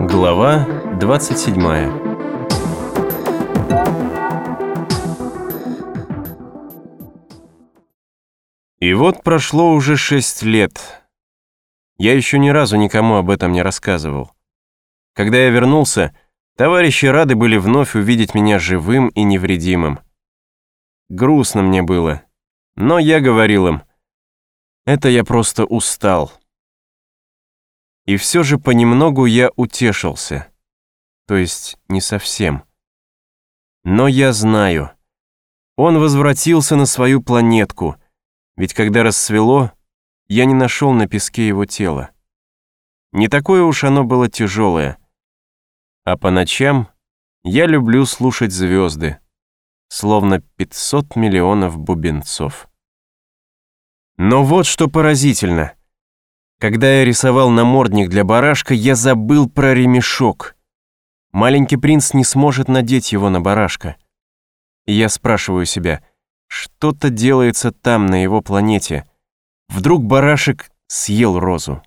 Глава 27 И вот прошло уже шесть лет. Я еще ни разу никому об этом не рассказывал. Когда я вернулся, товарищи рады были вновь увидеть меня живым и невредимым. Грустно мне было, но я говорил им, это я просто устал. И все же понемногу я утешился. То есть не совсем. Но я знаю. Он возвратился на свою планетку, ведь когда рассвело, я не нашел на песке его тела. Не такое уж оно было тяжелое. А по ночам я люблю слушать звезды, словно 500 миллионов бубенцов. Но вот что поразительно. Когда я рисовал намордник для барашка, я забыл про ремешок. Маленький принц не сможет надеть его на барашка. И я спрашиваю себя, что-то делается там, на его планете. Вдруг барашек съел розу.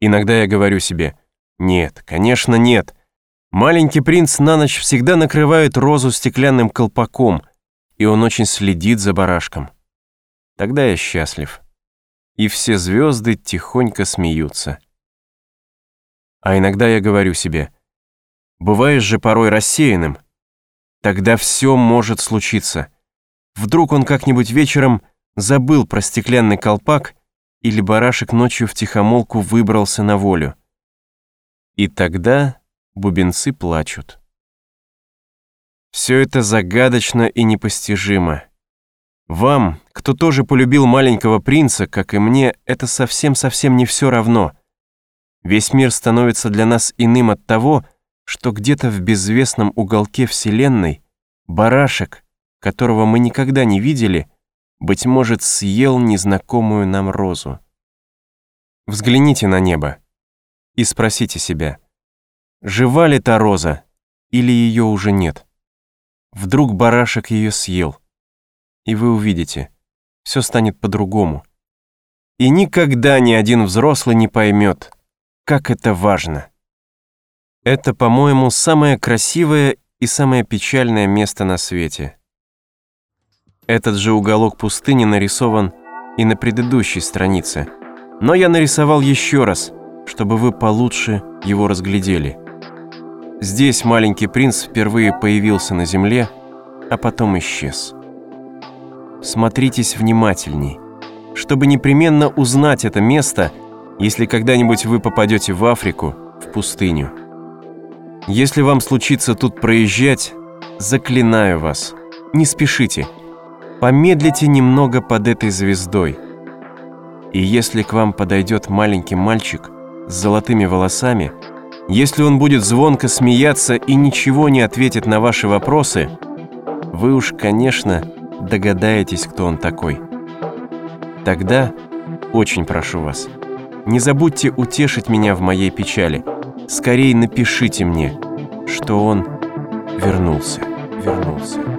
Иногда я говорю себе, нет, конечно нет. Маленький принц на ночь всегда накрывает розу стеклянным колпаком, и он очень следит за барашком. Тогда я счастлив. И все звезды тихонько смеются. А иногда я говорю себе, бываешь же порой рассеянным. Тогда все может случиться. Вдруг он как-нибудь вечером забыл про стеклянный колпак или барашек ночью в тихомолку выбрался на волю. И тогда бубенцы плачут. Все это загадочно и непостижимо. Вам, кто тоже полюбил маленького принца, как и мне, это совсем-совсем не все равно. Весь мир становится для нас иным от того, что где-то в безвестном уголке Вселенной барашек, которого мы никогда не видели, быть может, съел незнакомую нам розу. Взгляните на небо и спросите себя, жива ли та роза или ее уже нет? Вдруг барашек ее съел? и вы увидите, все станет по-другому. И никогда ни один взрослый не поймет, как это важно. Это, по-моему, самое красивое и самое печальное место на свете. Этот же уголок пустыни нарисован и на предыдущей странице, но я нарисовал еще раз, чтобы вы получше его разглядели. Здесь маленький принц впервые появился на земле, а потом исчез смотритесь внимательней, чтобы непременно узнать это место, если когда-нибудь вы попадете в Африку, в пустыню. Если вам случится тут проезжать, заклинаю вас, не спешите, помедлите немного под этой звездой. И если к вам подойдет маленький мальчик с золотыми волосами, если он будет звонко смеяться и ничего не ответит на ваши вопросы, вы уж, конечно, догадаетесь, кто он такой. Тогда, очень прошу вас, не забудьте утешить меня в моей печали. Скорее напишите мне, что он вернулся, вернулся.